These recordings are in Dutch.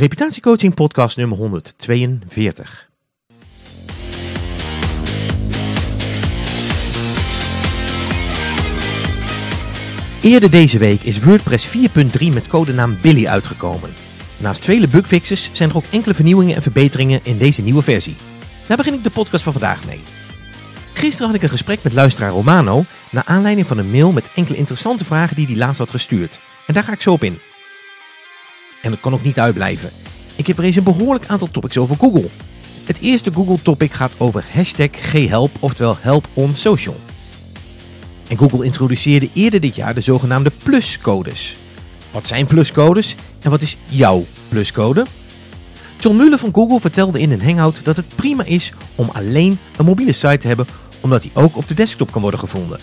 Reputatiecoaching podcast nummer 142. Eerder deze week is WordPress 4.3 met codenaam Billy uitgekomen. Naast vele bugfixes zijn er ook enkele vernieuwingen en verbeteringen in deze nieuwe versie. Daar begin ik de podcast van vandaag mee. Gisteren had ik een gesprek met luisteraar Romano naar aanleiding van een mail met enkele interessante vragen die hij laatst had gestuurd. En daar ga ik zo op in. En het kan ook niet uitblijven. Ik heb er eens een behoorlijk aantal topics over Google. Het eerste Google topic gaat over hashtag GHelp, oftewel Help on Social. En Google introduceerde eerder dit jaar de zogenaamde pluscodes. Wat zijn pluscodes en wat is jouw pluscode? John Muller van Google vertelde in een hangout dat het prima is om alleen een mobiele site te hebben, omdat die ook op de desktop kan worden gevonden.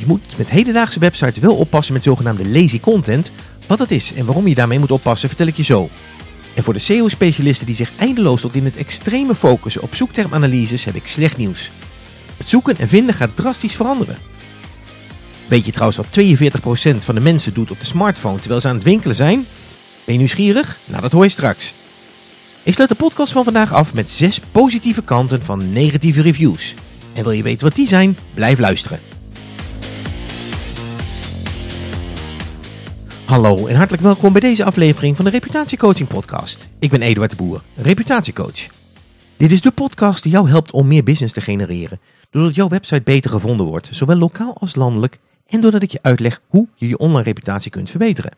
Je moet met hedendaagse websites wel oppassen met zogenaamde lazy content. Wat dat is en waarom je daarmee moet oppassen vertel ik je zo. En voor de SEO-specialisten die zich eindeloos tot in het extreme focussen op zoektermanalyses heb ik slecht nieuws. Het zoeken en vinden gaat drastisch veranderen. Weet je trouwens wat 42% van de mensen doet op de smartphone terwijl ze aan het winkelen zijn? Ben je nieuwsgierig? Nou, dat hoor je straks. Ik sluit de podcast van vandaag af met 6 positieve kanten van negatieve reviews. En wil je weten wat die zijn? Blijf luisteren. Hallo en hartelijk welkom bij deze aflevering van de Reputatiecoaching Podcast. Ik ben Eduard de Boer, reputatiecoach. Dit is de podcast die jou helpt om meer business te genereren, doordat jouw website beter gevonden wordt, zowel lokaal als landelijk, en doordat ik je uitleg hoe je je online reputatie kunt verbeteren.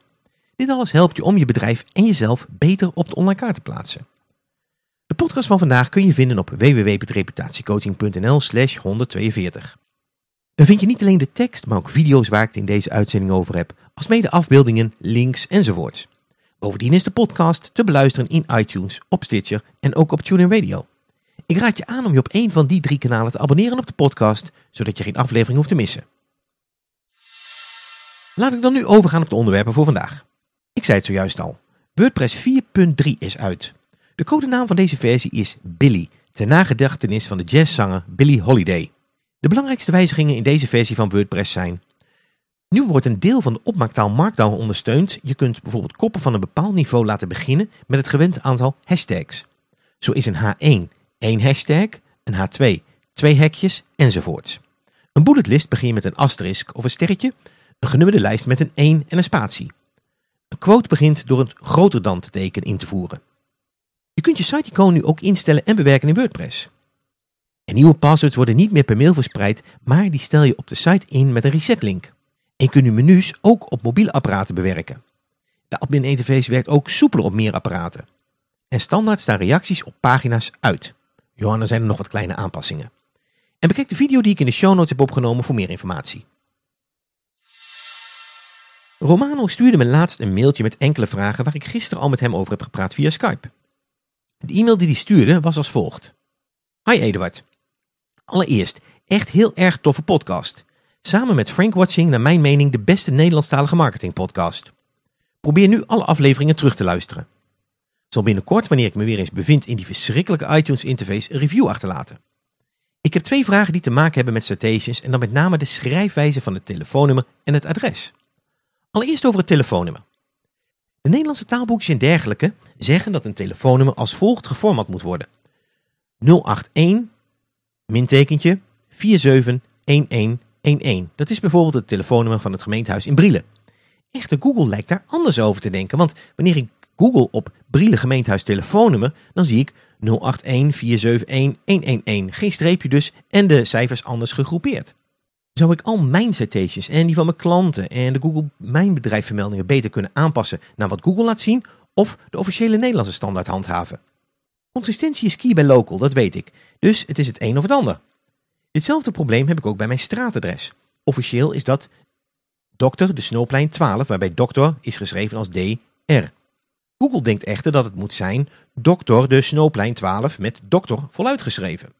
Dit alles helpt je om je bedrijf en jezelf beter op de online kaart te plaatsen. De podcast van vandaag kun je vinden op www.reputatiecoaching.nl slash 142. Daar vind je niet alleen de tekst, maar ook video's waar ik het in deze uitzending over heb, als mede afbeeldingen, links enzovoorts. Bovendien is de podcast te beluisteren in iTunes, op Stitcher en ook op TuneIn Radio. Ik raad je aan om je op een van die drie kanalen te abonneren op de podcast, zodat je geen aflevering hoeft te missen. Laat ik dan nu overgaan op de onderwerpen voor vandaag. Ik zei het zojuist al, WordPress 4.3 is uit. De codenaam van deze versie is Billy, ter nagedachtenis van de jazzzanger Billie Holiday. De belangrijkste wijzigingen in deze versie van WordPress zijn nu wordt een deel van de opmaaktaal Markdown ondersteund. Je kunt bijvoorbeeld koppen van een bepaald niveau laten beginnen met het gewende aantal hashtags. Zo is een H1 één hashtag, een H2 twee hekjes enzovoorts. Een bulletlist begin met een asterisk of een sterretje, een genummerde lijst met een 1 en een spatie. Een quote begint door een groter dan teken in te voeren. Je kunt je site-icoon nu ook instellen en bewerken in WordPress. En nieuwe passwords worden niet meer per mail verspreid, maar die stel je op de site in met een resetlink. En kunt nu menus ook op mobiele apparaten bewerken. De admin interface werkt ook soepeler op meer apparaten. En standaard staan reacties op pagina's uit. Johanna zijn er nog wat kleine aanpassingen. En bekijk de video die ik in de show notes heb opgenomen voor meer informatie. Romano stuurde me laatst een mailtje met enkele vragen waar ik gisteren al met hem over heb gepraat via Skype. De e-mail die hij stuurde was als volgt. Hi Eduard. Allereerst, echt heel erg toffe podcast. Samen met Frank Watching naar mijn mening de beste Nederlandstalige marketingpodcast. Probeer nu alle afleveringen terug te luisteren. Zal binnenkort, wanneer ik me weer eens bevind in die verschrikkelijke iTunes interface, een review achterlaten. Ik heb twee vragen die te maken hebben met citations en dan met name de schrijfwijze van het telefoonnummer en het adres. Allereerst over het telefoonnummer. De Nederlandse taalboekjes en dergelijke zeggen dat een telefoonnummer als volgt geformat moet worden. 081 mintekentje 4711 11. Dat is bijvoorbeeld het telefoonnummer van het gemeentehuis in Brielen. Echter, Google lijkt daar anders over te denken, want wanneer ik Google op Brielen gemeentehuis telefoonnummer, dan zie ik 081-471-111. Geen streepje dus en de cijfers anders gegroepeerd. Zou ik al mijn citations en die van mijn klanten en de Google Mijn Bedrijf vermeldingen beter kunnen aanpassen naar wat Google laat zien of de officiële Nederlandse standaard handhaven? Consistentie is key bij local, dat weet ik. Dus het is het een of het ander. Ditzelfde probleem heb ik ook bij mijn straatadres. Officieel is dat Dr. de Snowplein 12, waarbij dokter is geschreven als DR. Google denkt echter dat het moet zijn Dr. de Snowplein 12 met dokter voluit geschreven.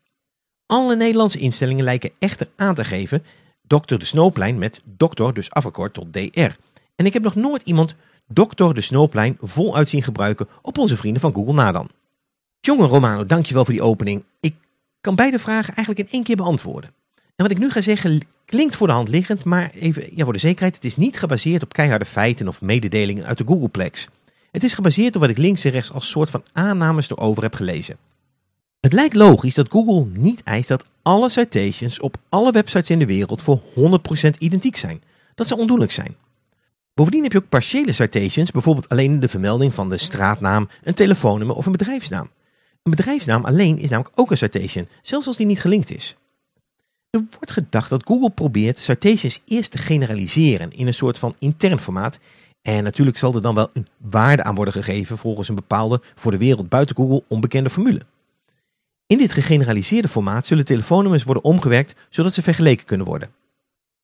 Alle Nederlandse instellingen lijken echter aan te geven Dr. de Snowplein met dokter dus afgekort tot DR. En ik heb nog nooit iemand Dr. de Snowplein voluit zien gebruiken op onze vrienden van Google Nadan. Jongen Romano, dankjewel voor die opening. Ik kan beide vragen eigenlijk in één keer beantwoorden. En wat ik nu ga zeggen klinkt voor de hand liggend, maar even ja, voor de zekerheid, het is niet gebaseerd op keiharde feiten of mededelingen uit de Googleplex. Het is gebaseerd op wat ik links en rechts als soort van aannames erover heb gelezen. Het lijkt logisch dat Google niet eist dat alle citations op alle websites in de wereld voor 100% identiek zijn. Dat zou ondoenlijk zijn. Bovendien heb je ook partiële citations, bijvoorbeeld alleen de vermelding van de straatnaam, een telefoonnummer of een bedrijfsnaam. Een bedrijfsnaam alleen is namelijk ook een citation, zelfs als die niet gelinkt is. Er wordt gedacht dat Google probeert citations eerst te generaliseren in een soort van intern formaat. En natuurlijk zal er dan wel een waarde aan worden gegeven volgens een bepaalde voor de wereld buiten Google onbekende formule. In dit gegeneraliseerde formaat zullen telefoonnummers worden omgewerkt zodat ze vergeleken kunnen worden.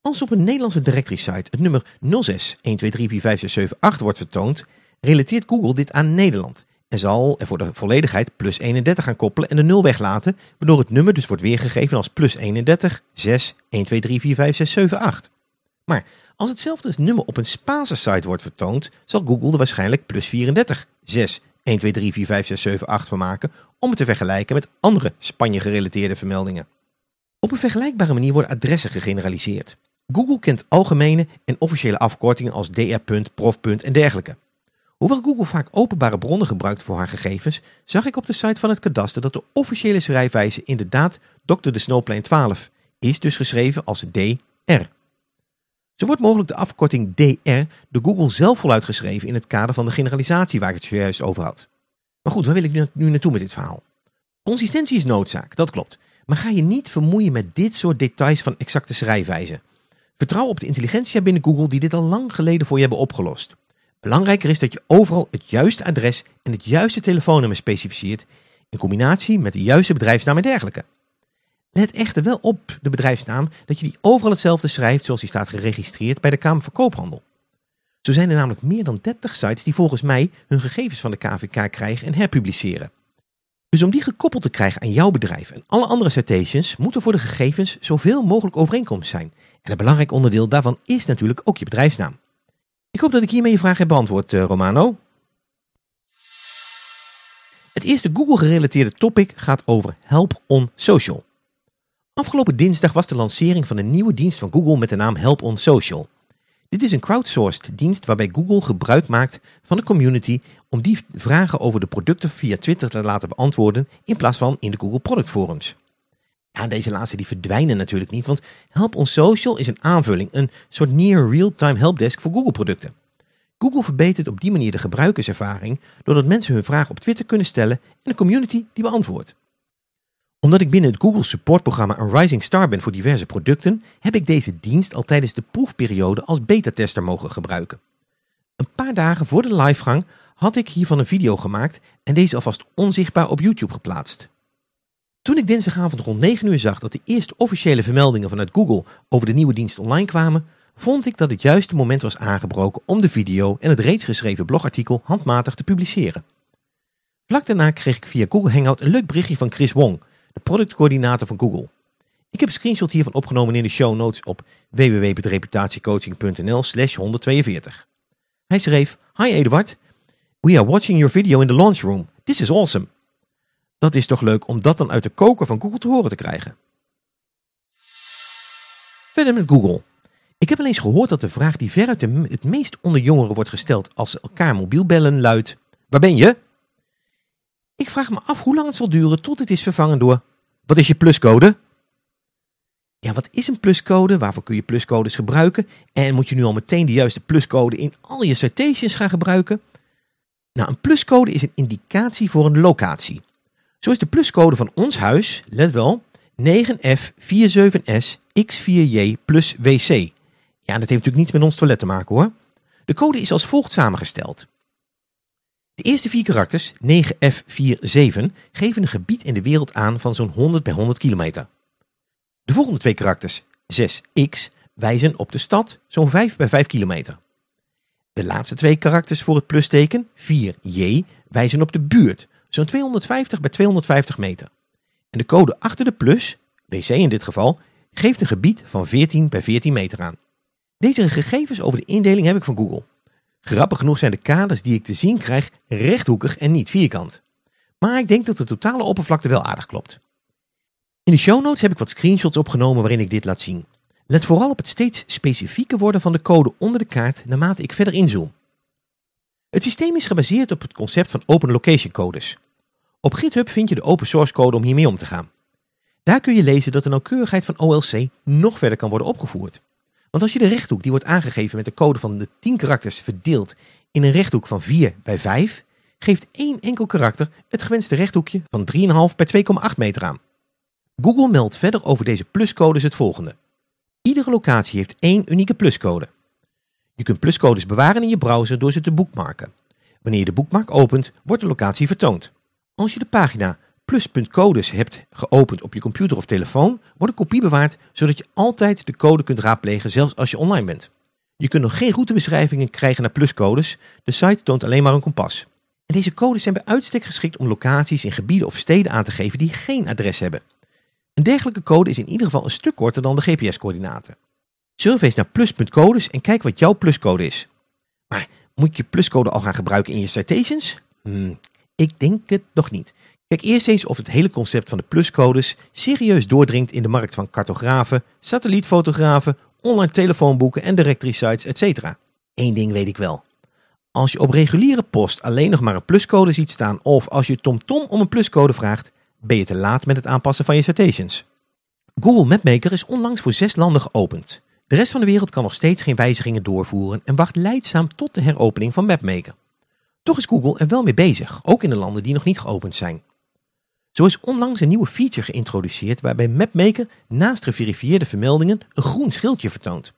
Als op een Nederlandse directory site het nummer 06 1234567 wordt vertoond, relateert Google dit aan Nederland en zal er voor de volledigheid plus 31 gaan koppelen en de 0 weglaten, waardoor het nummer dus wordt weergegeven als plus 31 6 123456778. Maar als hetzelfde nummer op een Spaanse site wordt vertoond, zal Google er waarschijnlijk plus 34 6 123456778 van maken om het te vergelijken met andere Spanje gerelateerde vermeldingen. Op een vergelijkbare manier worden adressen gegeneraliseerd. Google kent algemene en officiële afkortingen als dr. prof. en dergelijke. Hoewel Google vaak openbare bronnen gebruikt voor haar gegevens, zag ik op de site van het kadaster dat de officiële schrijfwijze inderdaad Dr. de Snowplane 12 is, dus geschreven als DR. Zo wordt mogelijk de afkorting DR door Google zelf voluit geschreven in het kader van de generalisatie waar ik het zojuist over had. Maar goed, waar wil ik nu, naartoe met dit verhaal? Consistentie is noodzaak, dat klopt. Maar ga je niet vermoeien met dit soort details van exacte schrijfwijze. Vertrouw op de intelligentia binnen Google die dit al lang geleden voor je hebben opgelost. Belangrijker is dat je overal het juiste adres en het juiste telefoonnummer specificeert in combinatie met de juiste bedrijfsnaam en dergelijke. Let echter wel op de bedrijfsnaam dat je die overal hetzelfde schrijft zoals die staat geregistreerd bij de Kamer van Koophandel. Zo zijn er namelijk meer dan 30 sites die volgens mij hun gegevens van de KVK krijgen en herpubliceren. Dus om die gekoppeld te krijgen aan jouw bedrijf en alle andere citations moeten voor de gegevens zoveel mogelijk overeenkomst zijn. En een belangrijk onderdeel daarvan is natuurlijk ook je bedrijfsnaam. Ik hoop dat ik hiermee je vraag heb beantwoord, eh, Romano. Het eerste Google-gerelateerde topic gaat over Help on Social. Afgelopen dinsdag was de lancering van een nieuwe dienst van Google met de naam Help on Social. Dit is een crowdsourced dienst waarbij Google gebruik maakt van de community om die vragen over de producten via Twitter te laten beantwoorden in plaats van in de Google Product Forums. Ja, deze laatste die verdwijnen natuurlijk niet, want Help on Social is een aanvulling, een soort near real-time helpdesk voor Google producten. Google verbetert op die manier de gebruikerservaring doordat mensen hun vragen op Twitter kunnen stellen en de community die beantwoordt. Omdat ik binnen het Google supportprogramma een rising star ben voor diverse producten, heb ik deze dienst al tijdens de proefperiode als beta-tester mogen gebruiken. Een paar dagen voor de livegang had ik hiervan een video gemaakt en deze alvast onzichtbaar op YouTube geplaatst. Toen ik dinsdagavond rond 9 uur zag dat de eerste officiële vermeldingen vanuit Google over de nieuwe dienst online kwamen, vond ik dat het juiste moment was aangebroken om de video en het reeds geschreven blogartikel handmatig te publiceren. Vlak daarna kreeg ik via Google Hangout een leuk berichtje van Chris Wong, de productcoördinator van Google. Ik heb een screenshot hiervan opgenomen in de show notes op www.reputatiecoaching.nl slash 142. Hij schreef, Hi Eduard, we are watching your video in the launch room. This is awesome. Dat is toch leuk om dat dan uit de koker van Google te horen te krijgen. Verder met Google. Ik heb al eens gehoord dat de vraag die veruit het meest onder jongeren wordt gesteld als ze elkaar mobiel bellen luidt, waar ben je? Ik vraag me af hoe lang het zal duren tot het is vervangen door, wat is je pluscode? Ja, wat is een pluscode? Waarvoor kun je pluscodes gebruiken? En moet je nu al meteen de juiste pluscode in al je citations gaan gebruiken? Nou, een pluscode is een indicatie voor een locatie. Zo is de pluscode van ons huis, let wel, 9F47S X4J plus WC. Ja, dat heeft natuurlijk niets met ons toilet te maken hoor. De code is als volgt samengesteld. De eerste vier karakters, 9F47, geven een gebied in de wereld aan van zo'n 100 bij 100 kilometer. De volgende twee karakters, 6X, wijzen op de stad, zo'n 5 bij 5 kilometer. De laatste twee karakters voor het plusteken, 4J, wijzen op de buurt, zo'n 250 bij 250 meter. En de code achter de plus, WC in dit geval, geeft een gebied van 14 bij 14 meter aan. Deze gegevens over de indeling heb ik van Google. Grappig genoeg zijn de kaders die ik te zien krijg rechthoekig en niet vierkant. Maar ik denk dat de totale oppervlakte wel aardig klopt. In de show notes heb ik wat screenshots opgenomen waarin ik dit laat zien. Let vooral op het steeds specifieker worden van de code onder de kaart naarmate ik verder inzoom. Het systeem is gebaseerd op het concept van Open Location Codes. Op GitHub vind je de open source code om hiermee om te gaan. Daar kun je lezen dat de nauwkeurigheid van OLC nog verder kan worden opgevoerd. Want als je de rechthoek die wordt aangegeven met de code van de 10 karakters verdeelt in een rechthoek van 4 bij 5, geeft één enkel karakter het gewenste rechthoekje van 3,5 bij 2,8 meter aan. Google meldt verder over deze pluscodes het volgende. Iedere locatie heeft één unieke pluscode. Je kunt pluscodes bewaren in je browser door ze te boekmarken. Wanneer je de boekmark opent, wordt de locatie vertoond. Als je de pagina plus.codes hebt geopend op je computer of telefoon, wordt een kopie bewaard zodat je altijd de code kunt raadplegen zelfs als je online bent. Je kunt nog geen routebeschrijvingen krijgen naar pluscodes, de site toont alleen maar een kompas. Deze codes zijn bij uitstek geschikt om locaties in gebieden of steden aan te geven die geen adres hebben. Een dergelijke code is in ieder geval een stuk korter dan de GPS-coördinaten. Surf eens naar plus.codes en kijk wat jouw pluscode is. Maar moet je pluscode al gaan gebruiken in je citations? Hmm, ik denk het nog niet. Kijk eerst eens of het hele concept van de pluscodes serieus doordringt in de markt van cartografen, satellietfotografen, online telefoonboeken en directory sites, etc. Eén ding weet ik wel. Als je op reguliere post alleen nog maar een pluscode ziet staan of als je TomTom om een pluscode vraagt, ben je te laat met het aanpassen van je citations. Google Mapmaker is onlangs voor zes landen geopend. De rest van de wereld kan nog steeds geen wijzigingen doorvoeren en wacht leidzaam tot de heropening van Mapmaker. Toch is Google er wel mee bezig, ook in de landen die nog niet geopend zijn. Zo is onlangs een nieuwe feature geïntroduceerd waarbij Mapmaker naast geverifieerde vermeldingen een groen schildje vertoont.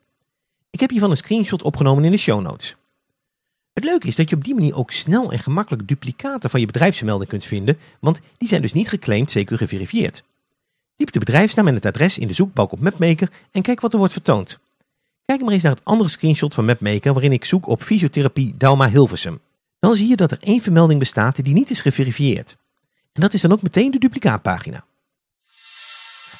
Ik heb hiervan een screenshot opgenomen in de show notes. Het leuke is dat je op die manier ook snel en gemakkelijk duplicaten van je bedrijfsvermelding kunt vinden, want die zijn dus niet geclaimd, zeker geverifieerd. Typ de bedrijfsnaam en het adres in de zoekbalk op Mapmaker en kijk wat er wordt vertoond. Kijk maar eens naar het andere screenshot van Mapmaker waarin ik zoek op fysiotherapie Dauma Hilversum. Dan zie je dat er één vermelding bestaat die niet is geverifieerd. En dat is dan ook meteen de duplicaatpagina.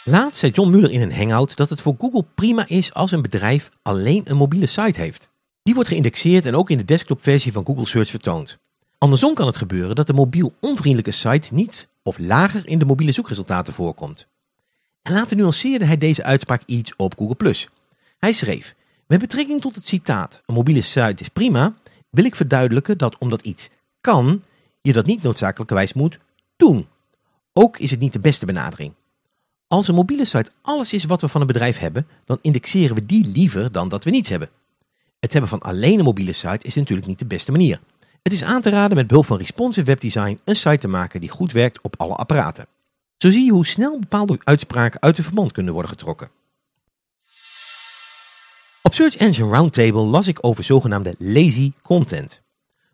Laatst zei John Muller in een hangout dat het voor Google prima is als een bedrijf alleen een mobiele site heeft. Die wordt geïndexeerd en ook in de desktopversie van Google Search vertoond. Andersom kan het gebeuren dat de mobiel onvriendelijke site niet of lager in de mobiele zoekresultaten voorkomt. En later nuanceerde hij deze uitspraak iets op Google+. Hij schreef, met betrekking tot het citaat, een mobiele site is prima, wil ik verduidelijken dat omdat iets kan, je dat niet noodzakelijkerwijs moet doen. Ook is het niet de beste benadering. Als een mobiele site alles is wat we van een bedrijf hebben, dan indexeren we die liever dan dat we niets hebben. Het hebben van alleen een mobiele site is natuurlijk niet de beste manier. Het is aan te raden met behulp van responsive webdesign een site te maken die goed werkt op alle apparaten. Zo zie je hoe snel bepaalde uitspraken uit de verband kunnen worden getrokken. Op Search Engine Roundtable las ik over zogenaamde lazy content.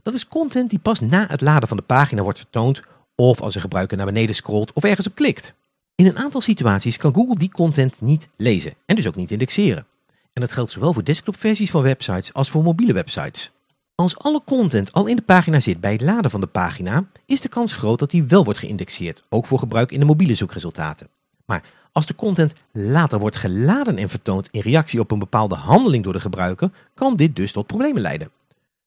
Dat is content die pas na het laden van de pagina wordt vertoond of als een gebruiker naar beneden scrolt of ergens op klikt. In een aantal situaties kan Google die content niet lezen en dus ook niet indexeren. En dat geldt zowel voor desktopversies van websites als voor mobiele websites. Als alle content al in de pagina zit bij het laden van de pagina, is de kans groot dat die wel wordt geïndexeerd, ook voor gebruik in de mobiele zoekresultaten. Maar als de content later wordt geladen en vertoond in reactie op een bepaalde handeling door de gebruiker, kan dit dus tot problemen leiden.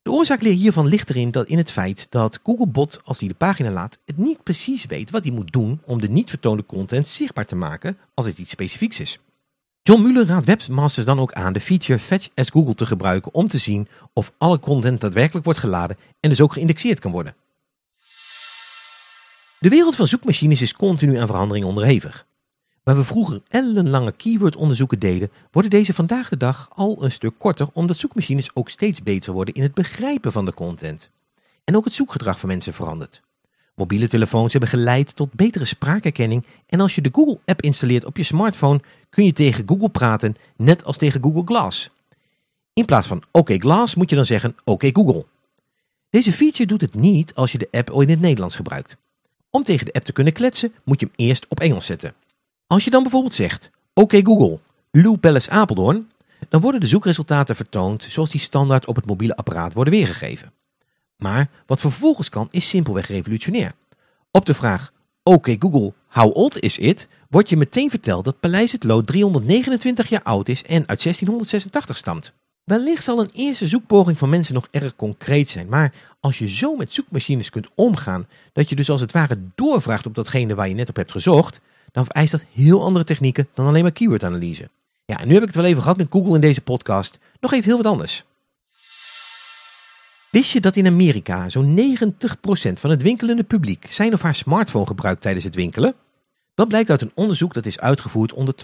De oorzaak hiervan ligt erin dat in het feit dat Googlebot, als hij de pagina laat, het niet precies weet wat hij moet doen om de niet vertoonde content zichtbaar te maken als het iets specifieks is. John Mueller raadt webmasters dan ook aan de feature Fetch as Google te gebruiken om te zien of alle content daadwerkelijk wordt geladen en dus ook geïndexeerd kan worden. De wereld van zoekmachines is continu aan verandering onderhevig. Waar we vroeger ellenlange keywordonderzoeken deden, worden deze vandaag de dag al een stuk korter omdat zoekmachines ook steeds beter worden in het begrijpen van de content. En ook het zoekgedrag van mensen verandert. Mobiele telefoons hebben geleid tot betere spraakherkenning en als je de Google-app installeert op je smartphone kun je tegen Google praten, net als tegen Google Glass. In plaats van oké Glass moet je dan zeggen oké Google. Deze feature doet het niet als je de app in het Nederlands gebruikt. Om tegen de app te kunnen kletsen moet je hem eerst op Engels zetten. Als je dan bijvoorbeeld zegt oké Google, Lou Palace Apeldoorn, dan worden de zoekresultaten vertoond zoals die standaard op het mobiele apparaat worden weergegeven. Maar wat vervolgens kan is simpelweg revolutionair. Op de vraag, oké Google, how old is it? Wordt je meteen verteld dat Paleis het Lood 329 jaar oud is en uit 1686 stamt. Wellicht zal een eerste zoekpoging van mensen nog erg concreet zijn, maar als je zo met zoekmachines kunt omgaan, dat je dus als het ware doorvraagt op datgene waar je net op hebt gezocht, dan vereist dat heel andere technieken dan alleen maar keywordanalyse. Ja, en nu heb ik het wel even gehad met Google in deze podcast. Nog even heel wat anders. Wist je dat in Amerika zo'n 90% van het winkelende publiek zijn of haar smartphone gebruikt tijdens het winkelen? Dat blijkt uit een onderzoek dat is uitgevoerd onder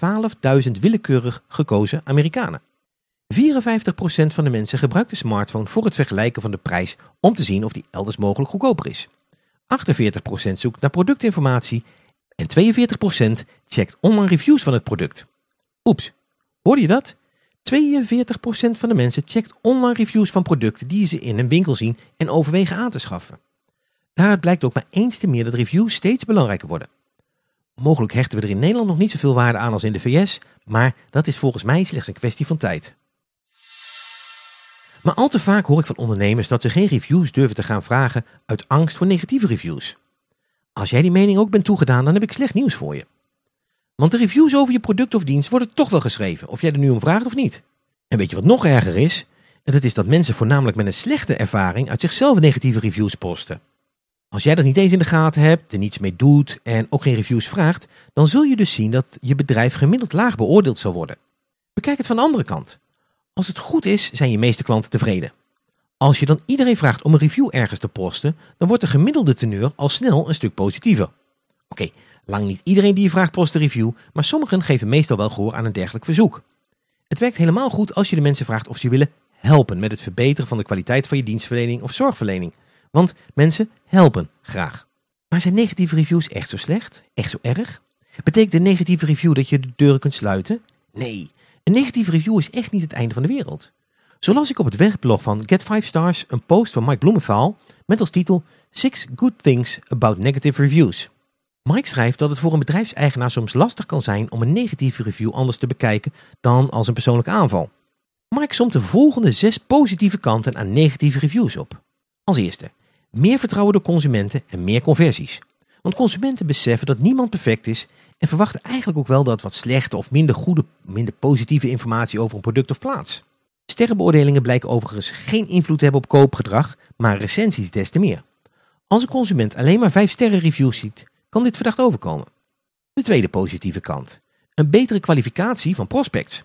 12.000 willekeurig gekozen Amerikanen. 54% van de mensen gebruikt de smartphone voor het vergelijken van de prijs om te zien of die elders mogelijk goedkoper is. 48% zoekt naar productinformatie en 42% checkt online reviews van het product. Oeps, hoorde je dat? 42% van de mensen checkt online reviews van producten die ze in een winkel zien en overwegen aan te schaffen. Daaruit blijkt ook maar eens te meer dat reviews steeds belangrijker worden. Mogelijk hechten we er in Nederland nog niet zoveel waarde aan als in de VS, maar dat is volgens mij slechts een kwestie van tijd. Maar al te vaak hoor ik van ondernemers dat ze geen reviews durven te gaan vragen uit angst voor negatieve reviews. Als jij die mening ook bent toegedaan, dan heb ik slecht nieuws voor je. Want de reviews over je product of dienst worden toch wel geschreven, of jij er nu om vraagt of niet. En weet je wat nog erger is? Dat is dat mensen voornamelijk met een slechte ervaring uit zichzelf negatieve reviews posten. Als jij dat niet eens in de gaten hebt, er niets mee doet en ook geen reviews vraagt, dan zul je dus zien dat je bedrijf gemiddeld laag beoordeeld zal worden. Bekijk het van de andere kant. Als het goed is, zijn je meeste klanten tevreden. Als je dan iedereen vraagt om een review ergens te posten, dan wordt de gemiddelde teneur al snel een stuk positiever. Oké, lang niet iedereen die je vraagt post een review, maar sommigen geven meestal wel gehoor aan een dergelijk verzoek. Het werkt helemaal goed als je de mensen vraagt of ze willen helpen met het verbeteren van de kwaliteit van je dienstverlening of zorgverlening. Want mensen helpen graag. Maar zijn negatieve reviews echt zo slecht? Echt zo erg? Betekent een negatieve review dat je de deuren kunt sluiten? Nee, een negatieve review is echt niet het einde van de wereld. Zo las ik op het webblog van Get 5 Stars een post van Mike Blumenthal met als titel Six Good Things About Negative Reviews. Mike schrijft dat het voor een bedrijfseigenaar soms lastig kan zijn om een negatieve review anders te bekijken dan als een persoonlijke aanval. Mike somt de volgende zes positieve kanten aan negatieve reviews op. Als eerste, meer vertrouwen door consumenten en meer conversies. Want consumenten beseffen dat niemand perfect is en verwachten eigenlijk ook wel dat wat slechte of minder goede, minder positieve informatie over een product of plaats. Sterrenbeoordelingen blijken overigens geen invloed te hebben op koopgedrag, maar recensies des te meer. Als een consument alleen maar 5 sterren reviews ziet, kan dit verdacht overkomen. De tweede positieve kant. Een betere kwalificatie van prospects.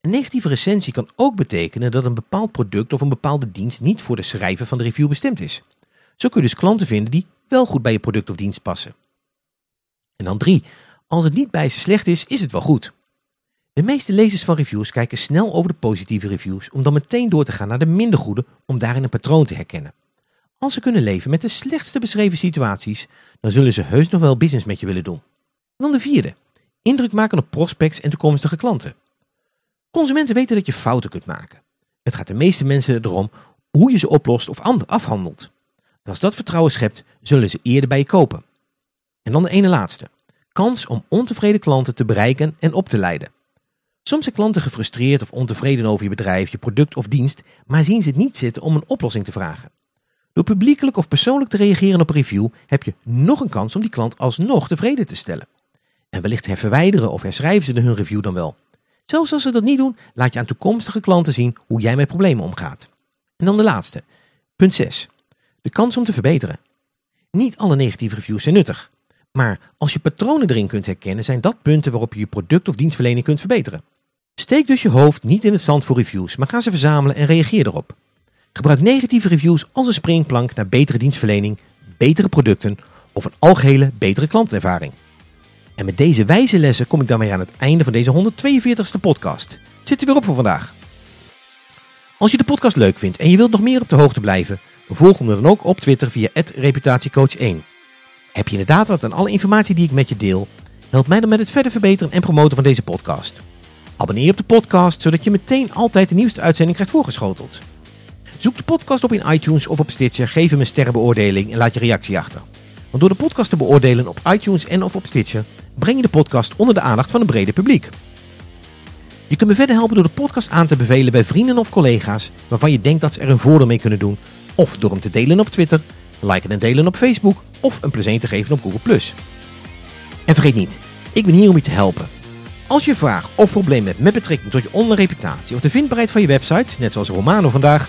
Een negatieve recensie kan ook betekenen dat een bepaald product of een bepaalde dienst niet voor de schrijver van de review bestemd is. Zo kun je dus klanten vinden die wel goed bij je product of dienst passen. En dan drie. Als het niet bij ze slecht is, is het wel goed. De meeste lezers van reviews kijken snel over de positieve reviews om dan meteen door te gaan naar de minder goede om daarin een patroon te herkennen. Als ze kunnen leven met de slechtste beschreven situaties, dan zullen ze heus nog wel business met je willen doen. En dan de vierde. Indruk maken op prospects en toekomstige klanten. Consumenten weten dat je fouten kunt maken. Het gaat de meeste mensen erom hoe je ze oplost of afhandelt. als dat vertrouwen schept, zullen ze eerder bij je kopen. En dan de ene laatste. Kans om ontevreden klanten te bereiken en op te leiden. Soms zijn klanten gefrustreerd of ontevreden over je bedrijf, je product of dienst, maar zien ze het niet zitten om een oplossing te vragen. Door publiekelijk of persoonlijk te reageren op een review heb je nog een kans om die klant alsnog tevreden te stellen. En wellicht herverwijderen of herschrijven ze hun review dan wel. Zelfs als ze dat niet doen, laat je aan toekomstige klanten zien hoe jij met problemen omgaat. En dan de laatste. Punt 6. De kans om te verbeteren. Niet alle negatieve reviews zijn nuttig. Maar als je patronen erin kunt herkennen, zijn dat punten waarop je je product of dienstverlening kunt verbeteren. Steek dus je hoofd niet in het zand voor reviews, maar ga ze verzamelen en reageer erop. Gebruik negatieve reviews als een springplank naar betere dienstverlening, betere producten of een algehele betere klantervaring. En met deze wijze lessen kom ik dan weer aan het einde van deze 142e podcast. Zit er weer op voor vandaag. Als je de podcast leuk vindt en je wilt nog meer op de hoogte blijven, volg me dan ook op Twitter via reputatiecoach1. Heb je inderdaad wat aan alle informatie die ik met je deel? Help mij dan met het verder verbeteren en promoten van deze podcast. Abonneer je op de podcast, zodat je meteen altijd de nieuwste uitzending krijgt voorgeschoteld. Zoek de podcast op in iTunes of op Stitcher, geef hem een sterrenbeoordeling en laat je reactie achter. Want door de podcast te beoordelen op iTunes en of op Stitcher, breng je de podcast onder de aandacht van een brede publiek. Je kunt me verder helpen door de podcast aan te bevelen bij vrienden of collega's waarvan je denkt dat ze er een voordeel mee kunnen doen. Of door hem te delen op Twitter, liken en delen op Facebook of een plezier te geven op Google+. En vergeet niet, ik ben hier om je te helpen. Als je vraag of probleem hebt met betrekking tot je online reputatie of de vindbaarheid van je website, net zoals Romano vandaag,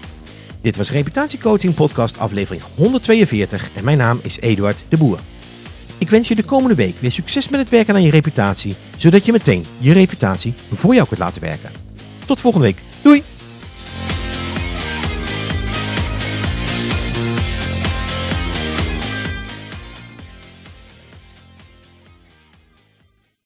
Dit was Reputatiecoaching Podcast aflevering 142 en mijn naam is Eduard de Boer. Ik wens je de komende week weer succes met het werken aan je reputatie, zodat je meteen je reputatie voor jou kunt laten werken. Tot volgende week. Doei!